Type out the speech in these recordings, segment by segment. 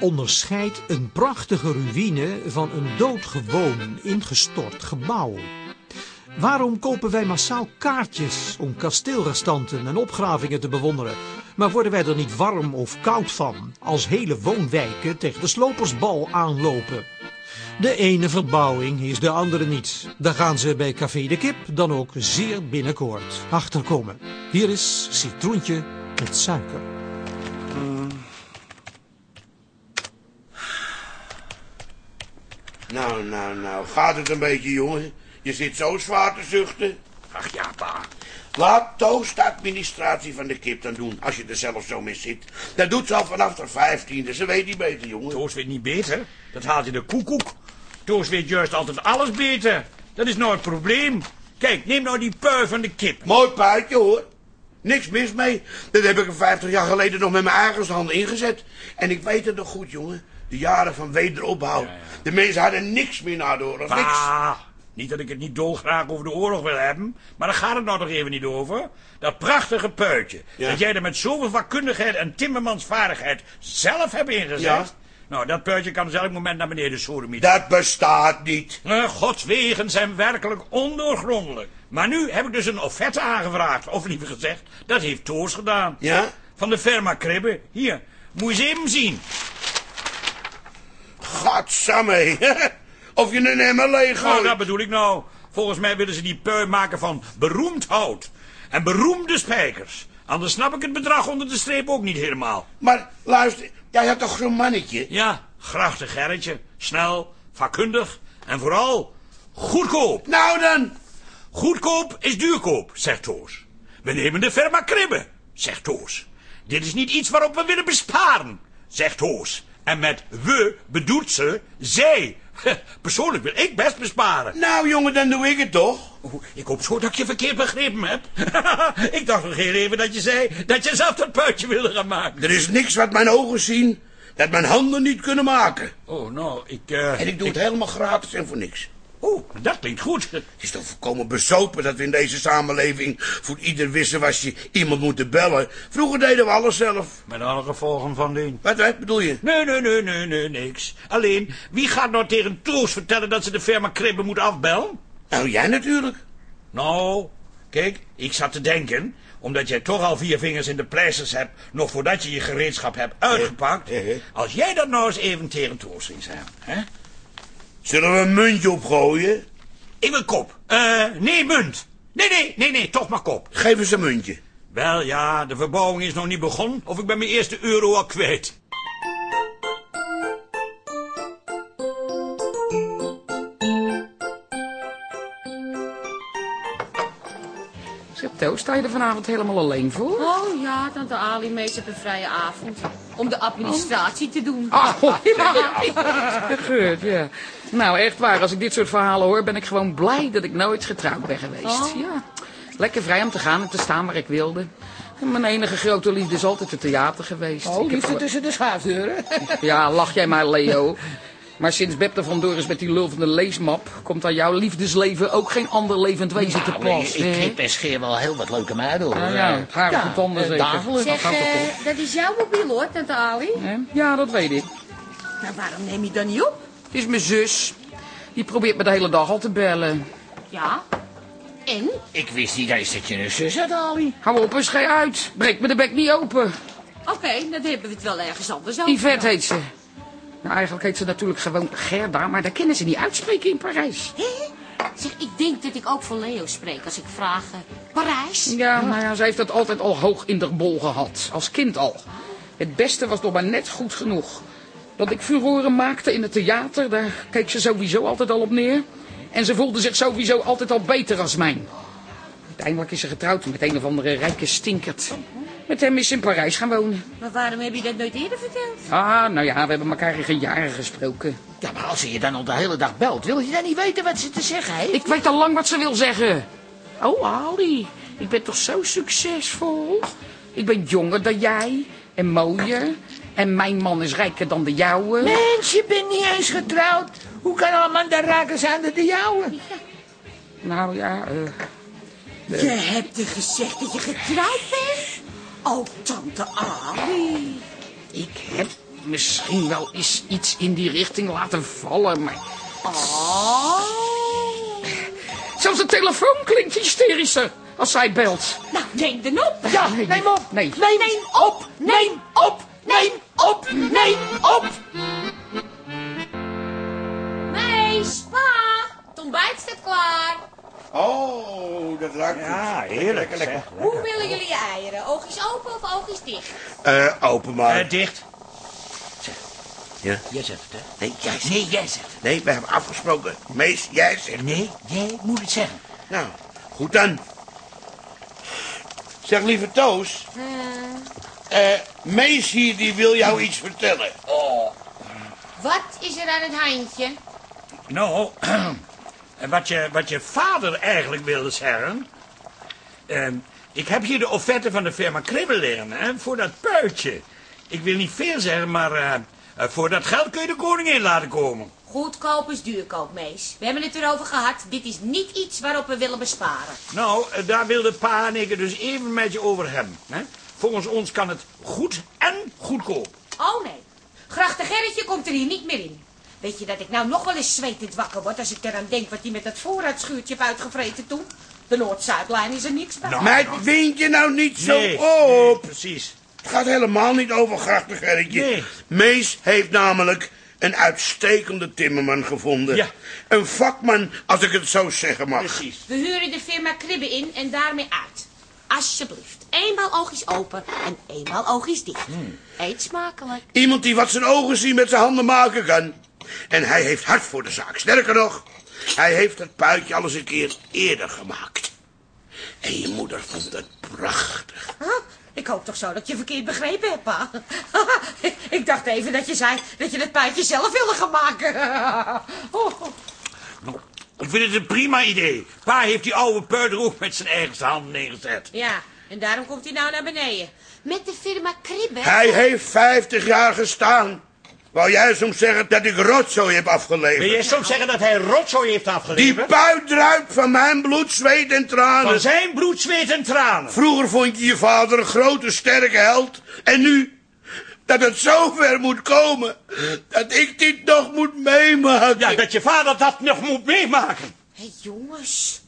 Onderscheidt een prachtige ruïne van een doodgewoon ingestort gebouw? Waarom kopen wij massaal kaartjes om kasteelrestanten en opgravingen te bewonderen, maar worden wij er niet warm of koud van als hele woonwijken tegen de slopersbal aanlopen? De ene verbouwing is de andere niet. Daar gaan ze bij Café de Kip dan ook zeer binnenkort achterkomen. Hier is citroentje met suiker. Nou, nou, nou, gaat het een beetje, jongen? Je zit zo zwaar te zuchten. Ach ja, pa. Laat Toos de administratie van de kip dan doen, als je er zelf zo mee zit. Dat doet ze al vanaf de vijftiende, ze weet niet beter, jongen. Toos weet niet beter. Dat haalt in de koekoek. Toos weet juist altijd alles beter. Dat is nou het probleem. Kijk, neem nou die pui van de kip. Mooi puitje, hoor. Niks mis mee. Dat heb ik er vijftig jaar geleden nog met mijn eigen handen ingezet. En ik weet het nog goed, jongen. De jaren van wederopbouw. De mensen hadden niks meer na de oorlog. Niks. Niet dat ik het niet dolgraag over de oorlog wil hebben, maar daar gaat het nou toch even niet over. Dat prachtige puitje, Ja. dat jij er met zoveel vakkundigheid en timmermansvaardigheid zelf hebt ingezet. Nou, dat puitje kan dus elk moment naar beneden sodomieten. Dat bestaat niet. Eh, Gods wegen zijn werkelijk ondoorgrondelijk. Maar nu heb ik dus een offerte aangevraagd. Of liever gezegd, dat heeft Toos gedaan. Ja? Van de firma Kribbe. Hier, moet je eens even zien. Godsamme. Of je een emmer leeg Nou, dat bedoel ik nou. Volgens mij willen ze die pui maken van beroemd hout. En beroemde spijkers. Anders snap ik het bedrag onder de streep ook niet helemaal. Maar luister, jij had toch zo'n mannetje? Ja, grachtig Gerritje. Snel, vakkundig en vooral goedkoop. Nou dan. Goedkoop is duurkoop, zegt Toos. We nemen de firma Kribbe, zegt Toos. Dit is niet iets waarop we willen besparen, zegt Toos. En met we bedoelt ze zij. Persoonlijk wil ik best besparen. Nou jongen, dan doe ik het toch. Ik hoop zo dat ik je verkeerd begrepen heb. ik dacht nog heel even dat je zei dat je zelf dat puitje wilde gaan maken. Er is niks wat mijn ogen zien dat mijn handen niet kunnen maken. Oh, nou, ik... eh, En ik doe het helemaal gratis en voor niks. Oeh, dat klinkt goed. Het is toch volkomen bezopen dat we in deze samenleving voor ieder wisselwasje iemand moeten bellen. Vroeger deden we alles zelf. Met alle gevolgen van dien. Wat, wat bedoel je? Nee, nee, nee, nee, nee, niks. Alleen, wie gaat nou tegen Toos vertellen dat ze de firma Kribbe moet afbellen? Nou, jij natuurlijk. Nou, kijk, ik zat te denken, omdat jij toch al vier vingers in de pleisters hebt, nog voordat je je gereedschap hebt uitgepakt. Eh, eh. Als jij dat nou eens even tegen Toos ging zeggen, hè? Zullen we een muntje opgooien? Ik wil kop. Eh, nee, munt. Nee, nee, nee, nee, toch maar kop. Geef eens een muntje. Wel ja, de verbouwing is nog niet begonnen, of ik ben mijn eerste euro al kwijt. Toos, sta je er vanavond helemaal alleen voor? Oh ja, tante Ali meest op een vrije avond. Om de administratie te doen. Ah, oh, ja, ja. Geurt, ja. Nou, echt waar, als ik dit soort verhalen hoor, ben ik gewoon blij dat ik nooit getrouwd ben geweest. Oh. Ja. Lekker vrij om te gaan en te staan waar ik wilde. En mijn enige grote liefde is altijd het theater geweest. Oh, liefde tussen de schuifdeuren. Ja, lach jij maar, Leo. Maar sinds Beb er vandoor is met die lul van de leesmap... komt aan jouw liefdesleven ook geen ander levend wezen te Nou, ik, pas. ik hè? knip en scheer wel heel wat leuke meiden hoor. Ja, ja, het haar op de tanden eh, dagelijks. Zeg, gaat toch eh, dat is jouw mobiel hoor, tante Ali. Ja, dat weet ik. Nou, waarom neem je dan niet op? Het is mijn zus. Die probeert me de hele dag al te bellen. Ja. En? Ik wist niet eens dat je een zus had, Ali. Hou op en schei uit. Breek me de bek niet open. Oké, dan hebben we het wel ergens anders over. Yvette heet ze. Nou, eigenlijk heet ze natuurlijk gewoon Gerda, maar daar kennen ze niet uitspreken in Parijs. Hé? Zeg, ik denk dat ik ook voor Leo spreek als ik vraag... eh, Parijs? Ja, nou ja, ze heeft dat altijd al hoog in de bol gehad. Als kind al. Het beste was nog maar net goed genoeg. Dat ik furoren maakte in het theater, daar keek ze sowieso altijd al op neer. En ze voelde zich sowieso altijd al beter als mij. Uiteindelijk is ze getrouwd met een of andere rijke stinkert. Met hem is ze in Parijs gaan wonen. Maar waarom heb je dat nooit eerder verteld? Ah, nou ja, we hebben elkaar in geen jaren gesproken. Ja, maar als ze je dan al de hele dag belt, wil je dan niet weten wat ze te zeggen heeft? Ik weet al lang wat ze wil zeggen. Oh, Ali, ik ben toch zo succesvol? Ik ben jonger dan jij en mooier. En mijn man is rijker dan de jouwe. Mens, je bent niet eens getrouwd. Hoe kan een man daar raken zijn dan de jouwe? Nou ja, eh, Je hebt er gezegd dat je getrouwd bent? Oh, tante Ali. Ik heb misschien wel eens iets in die richting laten vallen, maar... Oh. Zelfs de telefoon klinkt hysterischer als zij belt. Nou, neem dan op. Ja, Nee, neem op. nee. Neem, op. Neem op. Neem op. Neem op. Meis, pa, het ontbijt staat klaar. Oh, dat ruikt Ja, goed. heerlijk. Lekker, lekker. Hoe willen jullie je eieren? Oogjes open of oogjes dicht? Eh, open maar. Eh, dicht. ja? Jij zegt het, hè? Nee, jij zegt. Nee, jij zegt het. Nee, we hebben afgesproken. Mees, jij zegt. Nee, jij moet het zeggen. Nou, goed dan. Zeg, lieve Toos. Eh, Mees hier, die wil jou iets vertellen. Wat is er aan het handje? Nou, wat je, wat je vader eigenlijk wilde zeggen... ehm, ik heb hier de offerte van de firma Kribbel liggen, hè, voor dat puitje. Ik wil niet veel zeggen, maar eh, eh, voor dat geld kun je de koningin laten komen. Goedkoop is duurkoop, Mees. We hebben het erover gehad. Dit is niet iets waarop we willen besparen. Nou, eh, daar wilde pa en ik het dus even met je over hebben. Hè? Volgens ons kan het goed en goedkoop. Oh nee. Grachte Gerritje komt er hier niet meer in. Weet je dat ik nou nog wel eens zwetend wakker word als ik eraan denk wat hij met dat voorraadschuurtje heeft uitgevreten toen? De Noord-Zuidlijn is er niks bij. Nou, Meid, wind je nou niet zo nee, op. precies. Het gaat helemaal niet over grachtigheidje. Nee. Mees heeft namelijk een uitstekende timmerman gevonden. Ja. Een vakman, als ik het zo zeggen mag. Precies. We huren de firma Kribbe in en daarmee uit. Alsjeblieft. Eenmaal oogjes open en eenmaal oogjes dicht. Eet smakelijk. Iemand die wat zijn ogen zien met zijn handen maken kan. En hij heeft hart voor de zaak. Sterker nog, hij heeft het puitje al eens een keer eerder gemaakt. En je moeder vond het prachtig. Huh? Ik hoop toch zo dat je verkeerd begrepen hebt, pa. ik dacht even dat je zei dat je het puitje zelf wilde gaan maken. Oh. Ik vind het een prima idee. Pa heeft die oude er ook met zijn eigen handen neergezet. Ja, en daarom komt hij nou naar beneden. Met de firma Kribbe? Hij heeft 50 jaar gestaan. Wou jij soms zeggen dat ik rotzooi heb Wil afgeleverd? jij soms zeggen dat hij rotzooi heeft Die afgeleverd? puit druipt van mijn bloed, zweet en tranen. Van zijn bloed, zweet en tranen. Vroeger vond je je vader een grote, sterke held. En nu, dat het zover moet komen, dat ik dit nog moet meemaken. Ja, dat je vader dat nog moet meemaken. Hé jongens,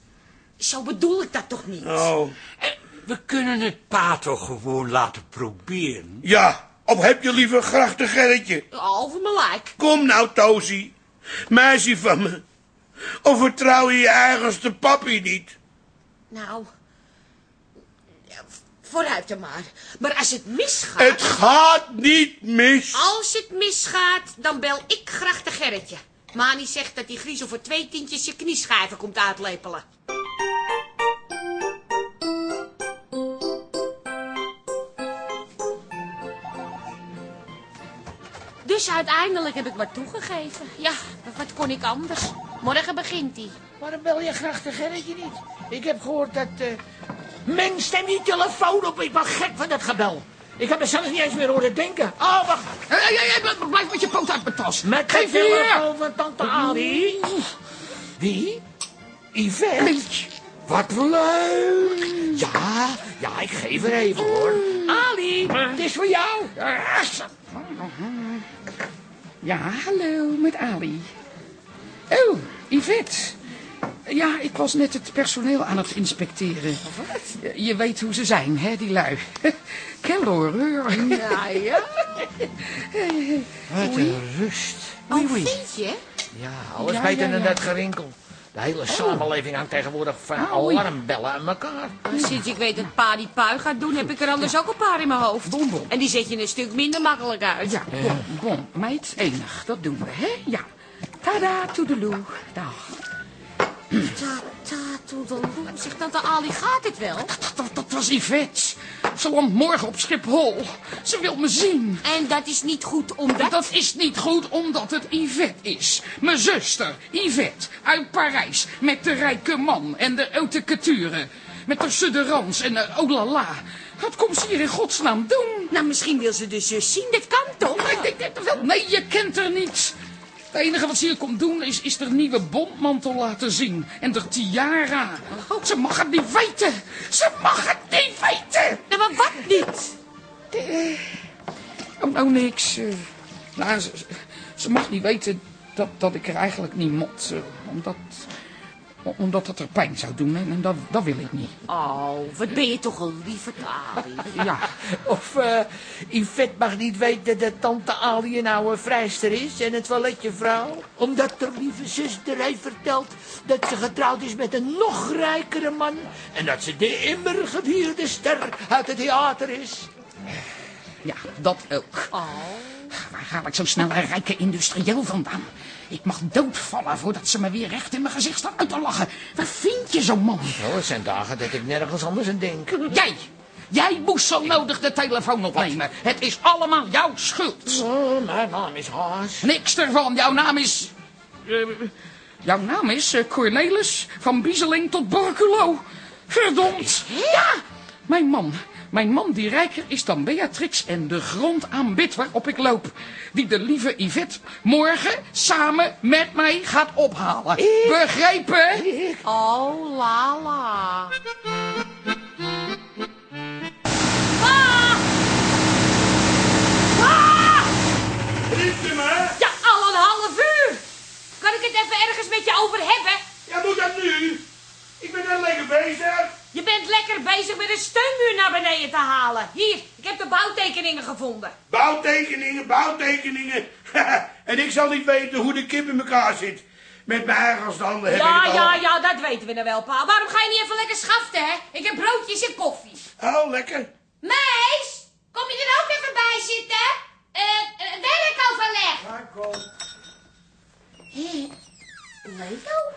zo bedoel ik dat toch niet? Oh, Eh, We kunnen het pa toch gewoon laten proberen. ja, of heb je liever grachten Gerritje? Over mijn lijk. Kom nou, Tozy, meisje van me. Of vertrouw je je eigenste papi niet? Nou, vooruit dan maar. Maar als het misgaat... Het gaat niet mis. Als het misgaat, dan bel ik graag de Gerritje. Mani zegt dat die griezel voor twee tientjes je knieschijven komt uitlepelen. Dus uiteindelijk heb ik maar toegegeven. Ja, wat kon ik anders? Morgen begint hij. Waarom bel je graag de Gerritje niet? Ik heb gehoord dat... eh Mens, stem die telefoon op. Ik ben gek van dat gebel. Ik heb er zelfs niet eens meer horen denken. Oh, wacht. Hé, hé, hé, blijf- blijf met je poot uit mijn tas. Met Geef hier! telefoon van tante Ali. Wie? Yvette? Wat leuk. Ja, ja, ik geef er even hoor. Ali, het is voor jou. Ja, hallo, met Ali. Oh, Yvette. Ja, ik was net het personeel aan het inspecteren. Wat? Je weet hoe ze zijn, hè, die lui. Kellereur. Ja, ja. Wat een rust. Oh, vind je? Ja, alles Ja, beter ja, dan ja. dat gerinkel. De hele samenleving hangt tegenwoordig van Oh, oei. alarmbellen aan elkaar. Sinds ik weet dat pa die pui gaat doen, heb ik er anders ook een paar in mijn hoofd. Bom, bom. En die zet je een stuk minder makkelijk uit. Ja, bom, bom. Meid, enig. Dat doen we, hè? Ja. Tada, toedeloe. Dag. Ta, ta, toedeloe. Zegt tante Ali, gaat het wel? Dat, dat was Yvette. Ze landt morgen op Schiphol. Ze wil me zien. En dat is niet goed omdat... Dat is niet goed omdat het Yvette is. Mijn zuster, Yvette, uit Parijs. Met de rijke man en de haute couture. Met de sudderans en de oh la la. Wat komt ze hier in godsnaam doen? Nou, misschien wil ze de zus zien, dat kan toch? Wel. Nee, je kent haar niet. Het enige wat ze hier komt doen is, is haar nieuwe bondmantel laten zien. En de tiara. Ze mag het niet weten. Ze mag het niet weten. Nou, maar wat niet? Oh, nou niks. eh, Nou, ze, ze mag niet weten dat, dat ik er eigenlijk niet mot. eh, omdat, omdat dat er pijn zou doen. En, en dat, dat wil ik niet. Oh, wat ben je toch een lieve Ali. Ja, Of eh Yvette mag niet weten dat tante Ali een oude vrijster is en een toiletjevrouw. Omdat haar lieve zuster heeft verteld dat ze getrouwd is met een nog rijkere man. En dat ze de immer gevierde ster uit het theater is. ja, dat ook. Oh. Waar haal ik zo snel een rijke industrieel vandaan? Ik mag doodvallen voordat ze me weer recht in mijn gezicht staan uit te lachen. Waar vind je zo'n man? Oh, het zijn dagen dat ik nergens anders aan denk. Jij! Jij moest zo nodig de telefoon opnemen. Het is allemaal jouw schuld. Oh, mijn naam is Haas. Niks ervan. Jouw naam is... eh, jouw naam is eh, Cornelis van Bieseling tot Borculo. Verdomd. Ja! Mijn man. Mijn man die rijker is dan Beatrix en de grond aanbidt waarop ik loop. Die de lieve Yvette morgen samen met mij gaat ophalen. Begrepen? Oh, la la. Ah! Ah! Me? Ja, al een half uur. Kan ik het even ergens met je over hebben? Ja, moet dat nu? Ik ben net lekker bezig. Je bent lekker bezig met een steunmuur naar beneden te halen. Hier, ik heb de bouwtekeningen gevonden. Bouwtekeningen, bouwtekeningen. en ik zal niet weten hoe de kip in elkaar zit. Met mijn eigen handen heb Ja, ik het ja, al. ja, dat weten we nou wel, pa. Waarom ga je niet even lekker schaften, hè? Ik heb broodjes en koffie. Oh, lekker. Meis, kom je er ook even bij zitten? Eh, uh, werkoverleg. Hé, Leo?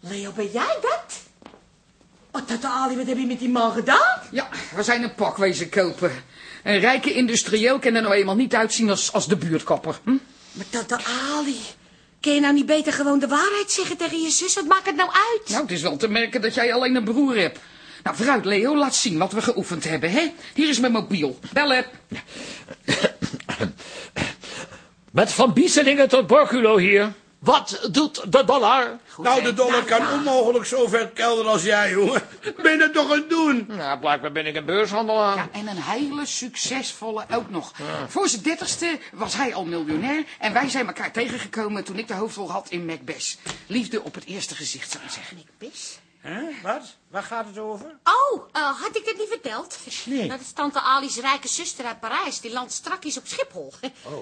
Leo, ben jij dat? Wat tante Ali, wat heb je met die man gedaan? Ja, we zijn een pak wezen kopen. Een rijke industrieel kan er nou eenmaal niet uitzien als, als de buurtkapper. Hm? Maar tante Ali, kun je nou niet beter gewoon de waarheid zeggen tegen je zus? Wat maakt het nou uit? Nou, het is wel te merken dat jij alleen een broer hebt. Nou, vooruit Leo, laat zien wat we geoefend hebben, hè? Hier is mijn mobiel. Bellen. Met Van Bieselingen tot Borculo hier. Wat doet de dollar? nou, de dollar kan onmogelijk zo ver kelderen als jij, jongen. Ben je dat toch aan het doen? Nou, blijkbaar ben ik een beurshandelaar. Ja, en een hele succesvolle ook nog. Voor zijn dertigste was hij al miljonair en wij zijn elkaar tegengekomen toen ik de hoofdrol had in Macbeth. Liefde op het eerste gezicht, zou ik zeggen. Bes? Hè? Wat? Waar gaat het over? Oh, eh, had ik dat niet verteld? Nee. Dat is tante Ali's rijke zuster uit Parijs. Die landt strakjes op Schiphol.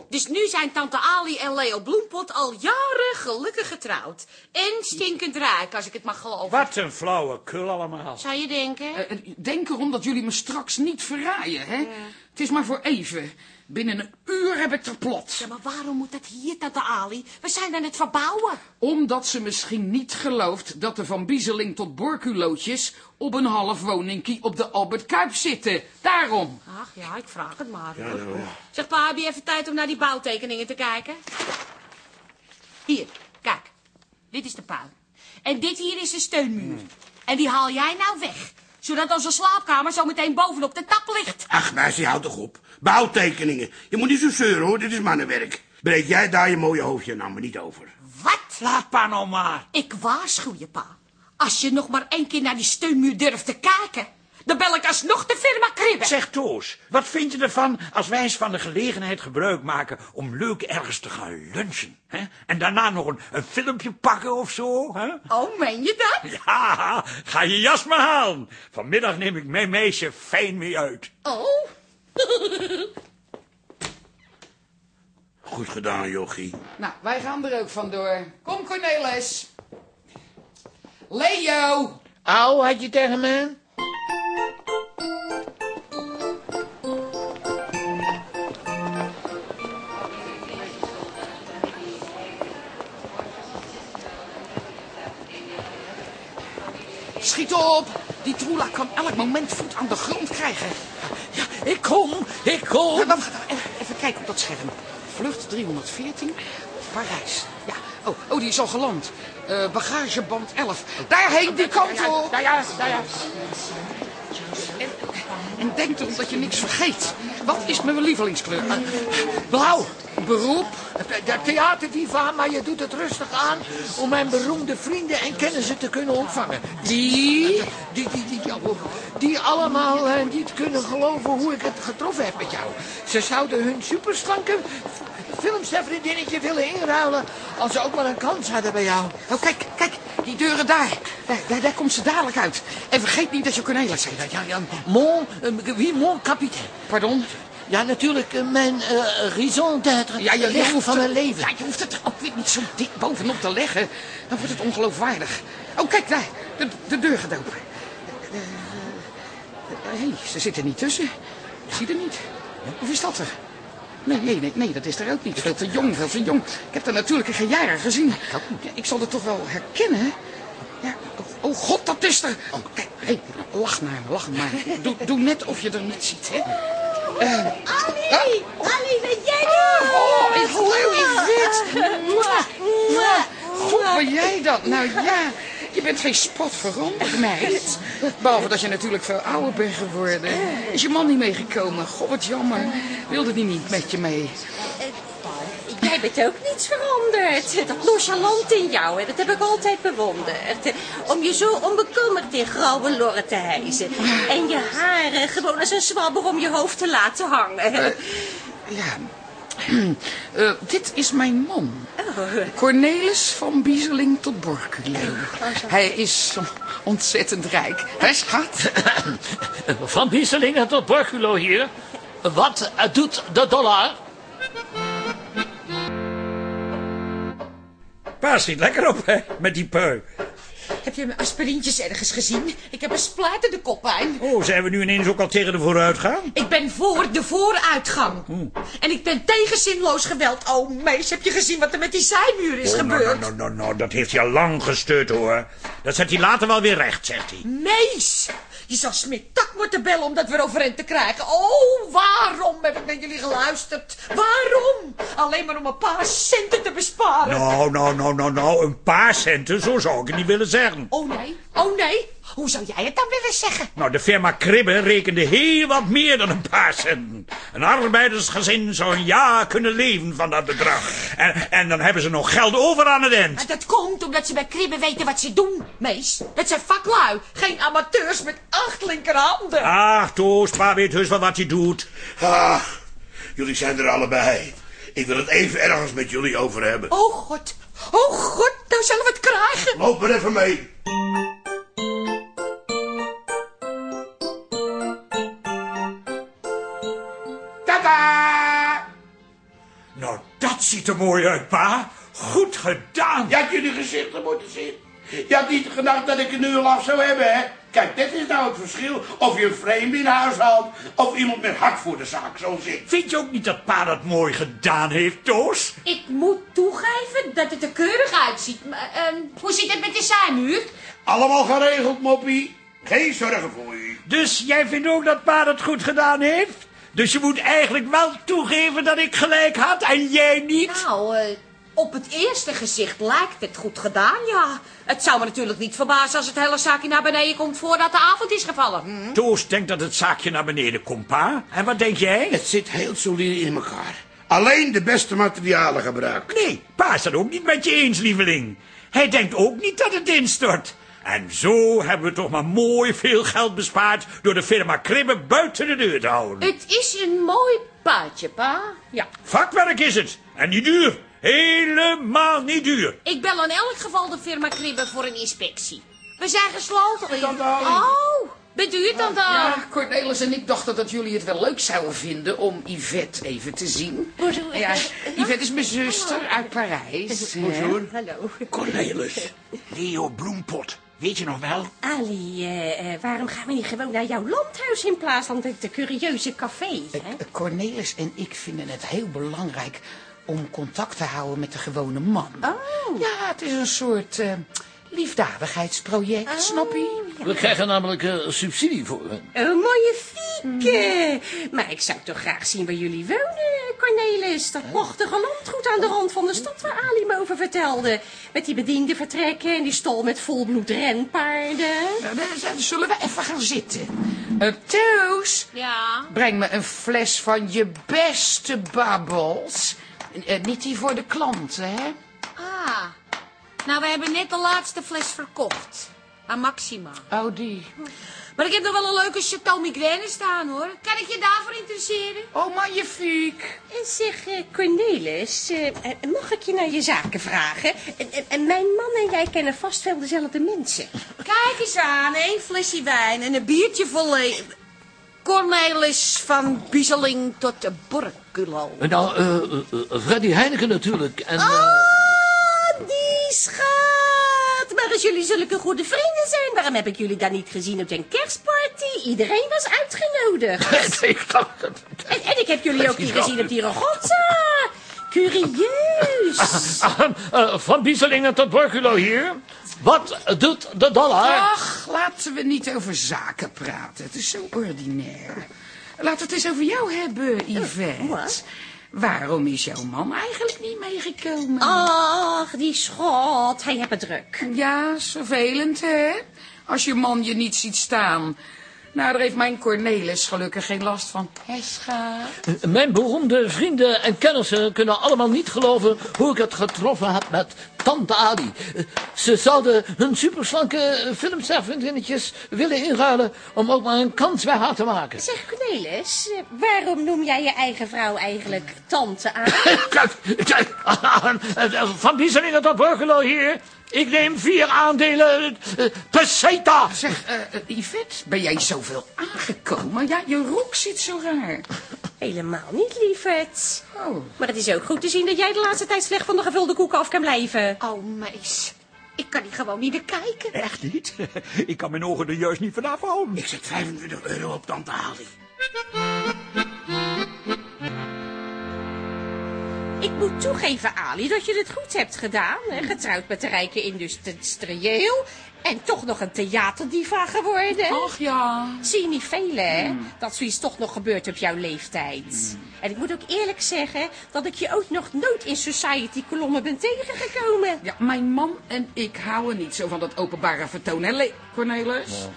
Dus nu zijn tante Ali en Leo Bloempot al jaren gelukkig getrouwd. En stinkend rijk, als ik het mag geloven. Wat een flauwe kul allemaal. Zou je denken? Denk erom dat jullie me straks niet verraaien, hè? Het is maar voor even. Binnen een uur heb ik er plat. Ja, maar waarom moet dat hier, tante Ali? We zijn aan het verbouwen. Omdat ze misschien niet gelooft dat de Van Bieseling tot Borculootjes op een half woningkie op de Albert Kuip zitten. Daarom. Ach ja, ik vraag het maar. Zeg pa, heb je even tijd om naar die bouwtekeningen te kijken? Hier, kijk. Dit is de puin. En dit hier is de steunmuur. En die haal jij nou weg. Zodat onze slaapkamer zo meteen bovenop de tak ligt. Ach, meisje, houd toch op. Bouwtekeningen. Je moet niet zo zeuren, hoor. Dit is mannenwerk. Breek jij daar je mooie hoofdje nou maar niet over. Wat? Laat pa nou maar. Ik waarschuw je, pa. Als je nog maar één keer naar die steunmuur durft te kijken... dan bel ik alsnog de firma Kribbe. Zeg Toos, wat vind je ervan als wij eens van de gelegenheid gebruik maken om leuk ergens te gaan lunchen? Hè? En daarna nog een, een filmpje pakken of zo? Hè? Oh, meen je dat? Ja, ga je jas maar halen. Vanmiddag neem ik mijn meisje fijn mee uit. Oh. Goed gedaan, jochie. Nou, wij gaan er ook vandoor. Kom, Cornelis. Leo. Au, had je tegen me? Op. Die troela kan elk moment voet aan de grond krijgen. Ja, ik kom, ik kom. Ja, wacht, wacht, even, kijken op dat scherm. Vlucht 314, Parijs. Ja, oh, oh die is al geland. Eh, bagageband 11. Daarheen, die kant op. Ja, ja, ja. En denk erom dat je niks vergeet. Wat is mijn lievelingskleur? Eh, Blauw, Beroep? De, theaterdiva, maar je doet het rustig aan om mijn beroemde vrienden en kennissen te kunnen ontvangen. Die? Die, die, die, die, die allemaal eh, niet kunnen geloven hoe ik het getroffen heb met jou. Ze zouden hun superslanke filmstervriendinnetje willen inruilen als ze ook maar een kans hadden bij jou. Oh, kijk, kijk, die deuren daar. Daar, daar, daar komt ze dadelijk uit. En vergeet niet dat je Cornelis heet. Ja, ja, mon, uh, wie, mon capitaine. Pardon? Ja, natuurlijk, uh, mijn uh, raison d'être. Ja, je legt doel van mijn leven. Ja, je hoeft het er ook weer niet zo dik bovenop te leggen. Dan wordt het ongeloofwaardig. Oh, kijk daar. De, de deur gaat open. Hé, hey, ze zit er niet tussen. Ik zie er niet. Of is dat er? Nee, nee, nee, nee, dat is er ook niet. Veel te jong, veel te jong. Ik heb er natuurlijk geen jaren gezien. Ja, ik zal het toch wel herkennen. Ja, oh, oh god, dat is er. Oh, kijk, hey, lach maar, lach maar. Doe, doe net of je er niet ziet, hè. Ali, Ali, ben jij nou? Oh, ik hallo Yvette. God, ben jij dat? Nou ja, je bent geen spot veranderd, meid. Behalve dat je natuurlijk veel ouder bent geworden. Is je man niet meegekomen? God, wat jammer. Wilde die niet met je mee? Jij bent ook niets veranderd. Dat nonchalant in jou, hè, dat heb ik altijd bewonderd. Om je zo onbekommerd in grauwe lorren te hijsen. En je haren gewoon als een zwabber om je hoofd te laten hangen. Ja, Eh, dit is mijn man. Oh. Cornelis van Bieseling tot Borculo. Hij is ontzettend rijk. Hè, schat? Van Bieselingen tot Borculo hier. Wat eh, doet de dollar? Pa schiet lekker op, hè, met die pui. Heb je mijn aspirintjes ergens gezien? Ik heb een splijtende koppijn. Oh, zijn we nu ineens ook al tegen de vooruitgang? Ik ben voor de vooruitgang. En ik ben tegen zinloos geweld. Oh, meis, heb je gezien wat er met die zijmuur is Oh, nou, gebeurd? nou, nou, nou, dat heeft hij al lang gestuurd, hoor. Dat zet hij later wel weer recht, zegt hij. Mees, je zou Smit-Tak moeten bellen om dat weer overeind te krijgen. Oh, waarom heb ik naar jullie geluisterd? Waarom? Alleen maar om een paar centen te besparen. Nou, nou, nou, nou, nou, een paar centen, zo zou ik het niet willen zeggen. Oh nee, oh nee. Hoe zou jij het dan willen zeggen? Nou, de firma Kribbe rekende heel wat meer dan een paar centen. Een arbeidersgezin zou een jaar kunnen leven van dat bedrag. En, en dan hebben ze nog geld over aan het eind. Maar dat komt omdat ze bij Kribben weten wat ze doen, Mees. Dat zijn vaklui, geen amateurs met acht linkerhanden. Ach, Toos, pa weet heus wel wat hij doet. Ah, jullie zijn er allebei. Ik wil het even ergens met jullie over hebben. Oh god, oh god, nou zullen we het krijgen. Loop maar even mee. Ziet er mooi uit, pa. Goed gedaan. Je had jullie gezichten moeten zien. Je had niet gedacht dat ik een uur af zou hebben, hè? Kijk, dit is nou het verschil of je een vreemde in huis haalt... of iemand met hart voor de zaak zo zit. Vind je ook niet dat pa dat mooi gedaan heeft, Toos? Ik moet toegeven dat het er keurig uitziet. Maar, ehm, hoe zit het met de zijmuur? Allemaal geregeld, moppie. Geen zorgen voor u. Dus jij vindt ook dat pa dat goed gedaan heeft? Dus je moet eigenlijk wel toegeven dat ik gelijk had en jij niet? Nou, eh, op het eerste gezicht lijkt het goed gedaan, ja. Het zou me natuurlijk niet verbazen als het hele zaakje naar beneden komt voordat de avond is gevallen. Hm? Toos denkt dat het zaakje naar beneden komt, pa. En wat denk jij? Het zit heel solide in elkaar. Alleen de beste materialen gebruikt. Nee, pa is dat ook niet met je eens, lieveling. Hij denkt ook niet dat het instort. En zo hebben we toch maar mooi veel geld bespaard... door de firma Kribbe buiten de deur te houden. Het is een mooi paadje, pa. Ja. Vakwerk is het. En niet duur. Helemaal niet duur. Ik bel in elk geval de firma Kribbe voor een inspectie. We zijn gesloten. Oh, bent u het dan dan? Ja, Cornelis en ik dachten dat jullie het wel leuk zouden vinden om Yvette even te zien. Ja, Yvette is mijn zuster uit Parijs. hè? Hallo. Cornelis. Leo Bloempot. Weet je nog wel? Ali, eh, eh, waarom gaan we niet gewoon naar jouw landhuis in plaats van de, de curieuze café? Hè? Eh, Cornelis en ik vinden het heel belangrijk om contact te houden met de gewone man. Oh. Ja, het is een soort eh, liefdadigheidsproject, snap je? We krijgen namelijk eh, subsidie voor. hè. Oh, mooie fieke. Maar ik zou toch graag zien waar jullie wonen, Cornelis. Dat prachtige landgoed aan de rand van de stad waar Ali me over vertelde. Met die bediende vertrekken en die stal met volbloed renpaarden. Nou, dan zullen we even gaan zitten. Uh, Toos, Ja. breng me een fles van je beste babbels. eh, niet die voor de klanten, hè? Ah, nou, we hebben net de laatste fles verkocht. Aan Maxima. Oh, die. Maar ik heb nog wel een leuke Chateau Migraine staan, hoor. Kan ik je daarvoor interesseren? Oh, magnifiek. En zeg, eh, Cornelis, eh, eh, mag ik je naar je zaken vragen? En, en- en mijn man en jij kennen vast wel dezelfde mensen. Kijk eens aan, één flesje wijn en een biertje vol... Cornelis van Bieseling tot de Borculo. Nou, Freddy Heineken natuurlijk. En, die schat! Maar als jullie zulke goede vrienden zijn, waarom heb ik jullie dan niet gezien op zijn kerstparty? Iedereen was uitgenodigd. ik dacht dat- En, en ik heb jullie ook niet gezien op die rogozza. Curieus. Ah, eh, van Bieselingen tot Borculo hier. Wat doet de dollar? Ach, laten we niet over zaken praten. Het is zo ordinair. Laten we het eens over jou hebben, Yvette. wat? Waarom is jouw man eigenlijk niet meegekomen? Ach, die schot. Hij heeft het druk. Ja, is vervelend, hè? Als je man je niet ziet staan. Nou, daar heeft mijn Cornelis gelukkig geen last van. Hè, schat? Mijn beroemde vrienden en kennissen kunnen allemaal niet geloven hoe ik het getroffen heb met Tante Ali. Eh, Ze zouden hun superslanke filmstervriendinnetjes willen inruilen om ook maar een kans bij haar te maken. Zeg, Cornelis, eh, waarom noem jij je eigen vrouw eigenlijk tante aan? Kijk, kijk, van Bieselingen tot Borculo hier. Ik neem vier aandelen eh, peseta. Zeg, eh, eh, Yvette, ben jij zoveel aangekomen? Ja, je rok zit zo raar. Helemaal niet, lieverd. Oh. Maar het is ook goed te zien dat jij de laatste tijd slecht van de gevulde koeken af kan blijven. Oh, meis. Ik kan hier gewoon niet naar kijken. Echt niet? Ik kan mijn ogen er juist niet vanaf houden. Ik zet 25 euro op tante Ali. Moet toegeven, Ali, dat je het goed hebt gedaan. Hè? Getrouwd met de rijke industrieel. En toch nog een theaterdiva geworden. Ach ja. Zie je niet velen, hè? Dat zoiets toch nog gebeurt op jouw leeftijd. En ik moet ook eerlijk zeggen dat ik je ook nog nooit in Society-kolommen ben tegengekomen. Ja, mijn man en ik houden niet zo van dat openbare vertoon, hè, Cornelis?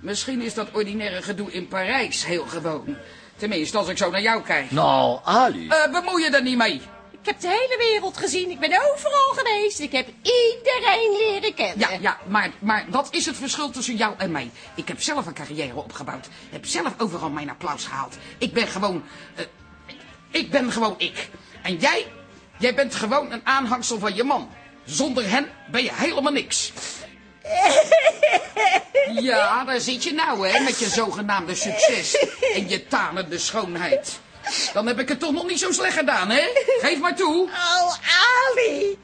Misschien is dat ordinaire gedoe in Parijs heel gewoon. Tenminste, als ik zo naar jou kijk. Nou, Ali. Eh, bemoei je er niet mee. Ik heb de hele wereld gezien. Ik ben overal geweest. Ik heb iedereen leren kennen. Ja, ja, maar, maar dat is het verschil tussen jou en mij. Ik heb zelf een carrière opgebouwd. Heb zelf overal mijn applaus gehaald. Ik ben gewoon... eh, ik ben gewoon ik. En jij, jij bent gewoon een aanhangsel van je man. Zonder hen ben je helemaal niks. Ja, daar zit je nou, hè, met je zogenaamde succes en je tanende schoonheid. Dan heb ik het toch nog niet zo slecht gedaan, hè? Geef maar toe. Oh, Ali.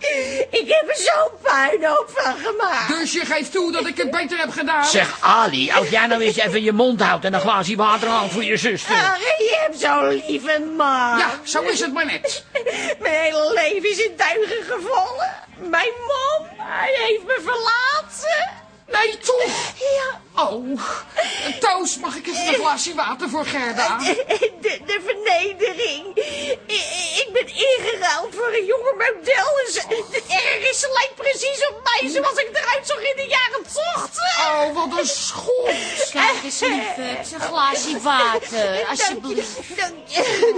Ik heb er zo'n puinhoop van gemaakt. Dus je geeft toe dat ik het beter heb gedaan. Zeg Ali, als jij nou eens even je mond houdt en een glaasje water haalt voor je zuster. Ach, je hebt zo'n lieve man. Ja, zo is het maar net. Mijn hele leven is in duigen gevallen. Mijn man, hij heeft me verlaten. Nee, toch? Ja, Oh, Toos, mag ik even een glaasje water voor Gerda? de, de vernedering. Ik, ik ben ingeruild voor een jonge model. En ze- De erg is, ze lijkt precies op mij zoals ik eruit zag in de jaren 80. Oh, wat een schot. Kijk eens, lieverd. Een glaasje water, alsjeblieft. Dank je.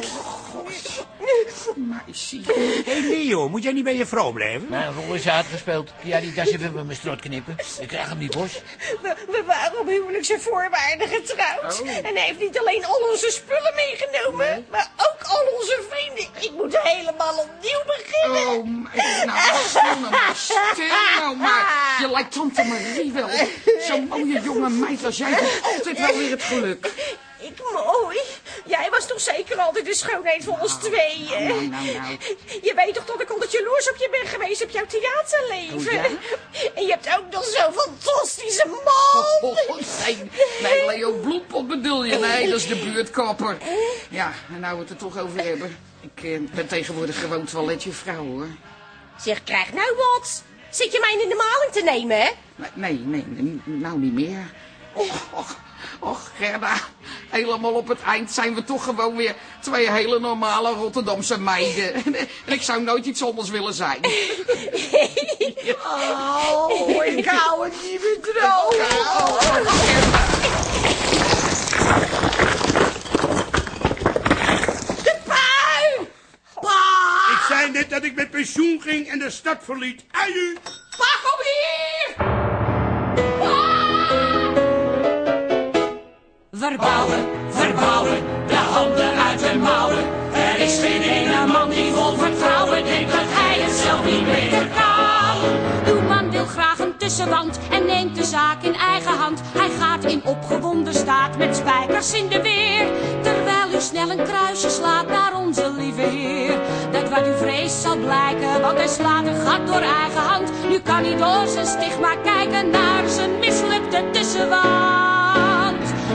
Meisje. Hé hey Leo, moet jij niet bij je vrouw blijven? Mijn rol is uitgespeeld. Ja, die dasje wil met mijn strot knippen. Ik krijg hem niet bos. We, we waren op huwelijkse voorwaarden getrouwd. En hij heeft niet alleen al onze spullen meegenomen, maar ook al onze vrienden. Ik moet helemaal opnieuw beginnen. Oh, meisje, nou, stil nou maar, stil nou maar. Je lijkt tante Marie wel. Zo'n mooie jonge meid als jij heeft altijd wel weer het geluk. Ik mooi. Jij was toch zeker altijd de schoonheid van ons tweeën. nou, nou, nou. Je weet toch dat ik altijd jaloers op je ben geweest op jouw theaterleven. Oh, En je hebt ook nog zo'n fantastische man. Oh, nee, nee, Leo Bloempot bedoel je? Nee, dat is de buurtkapper. Ja, en nou we het er toch over hebben. Ik eh, ben tegenwoordig gewoon toiletjuffrouw, hoor. Zeg, krijg nou wat. Zit je mij in de maling te nemen, hè? Nee, nee, nee, nou niet meer. Och, och, och, Gerda. Helemaal op het eind zijn we toch gewoon weer twee hele normale Rotterdamse meiden. En ik zou nooit iets anders willen zijn. Oh, ik hou het niet meer droog. Oh, oh, oh, Gerda. De pui! Ik zei dat ik met pensioen ging en de stad verliet. Aju! Pa, kom hier! Verbouwen, verbouwen, de handen uit de mouwen. Er is geen ene man die vol vertrouwen denkt dat hij het zelf niet beter kan. Uw man wil graag een tussenwand en neemt de zaak in eigen hand. Hij gaat in opgewonden staat met spijkers in de weer. Terwijl u snel een kruisje slaat naar onze lieve Heer. Dat wat u vreest zal blijken, want hij slaat een gat door eigen hand. Nu kan hij door zijn stigma kijken naar zijn mislukte tussenwand.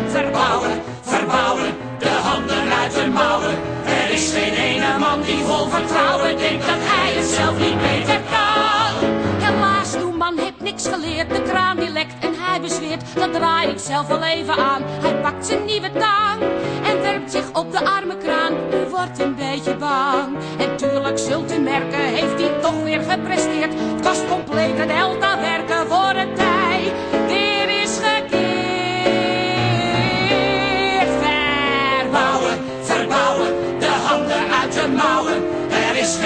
Verbouwen, verbouwen, de handen uit de mouwen. Er is geen ene man die vol vertrouwen denkt dat hij het zelf niet beter kan. Helaas, uw man heeft niks geleerd, de kraan die lekt en hij bezweert. Dat draai ik zelf wel even aan. Hij pakt zijn nieuwe tang en werpt zich op de arme kraan. U wordt een beetje bang. En tuurlijk zult u merken, heeft hij toch weer gepresteerd. Het was compleet het delta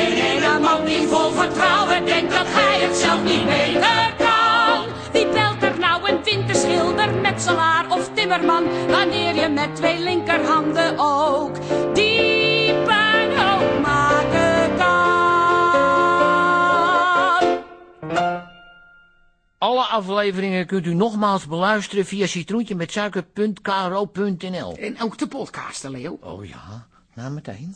geen ene man die vol vertrouwen denkt dat hij het zelf niet beter kan. Wie belt er nou een winterschilder, metselaar of timmerman, wanneer je met twee linkerhanden ook die puinhoop maken kan? Alle afleveringen kunt u nogmaals beluisteren via citroentje met suiker.kro.nl. En ook de podcasten, Leo. Oh ja, nou meteen.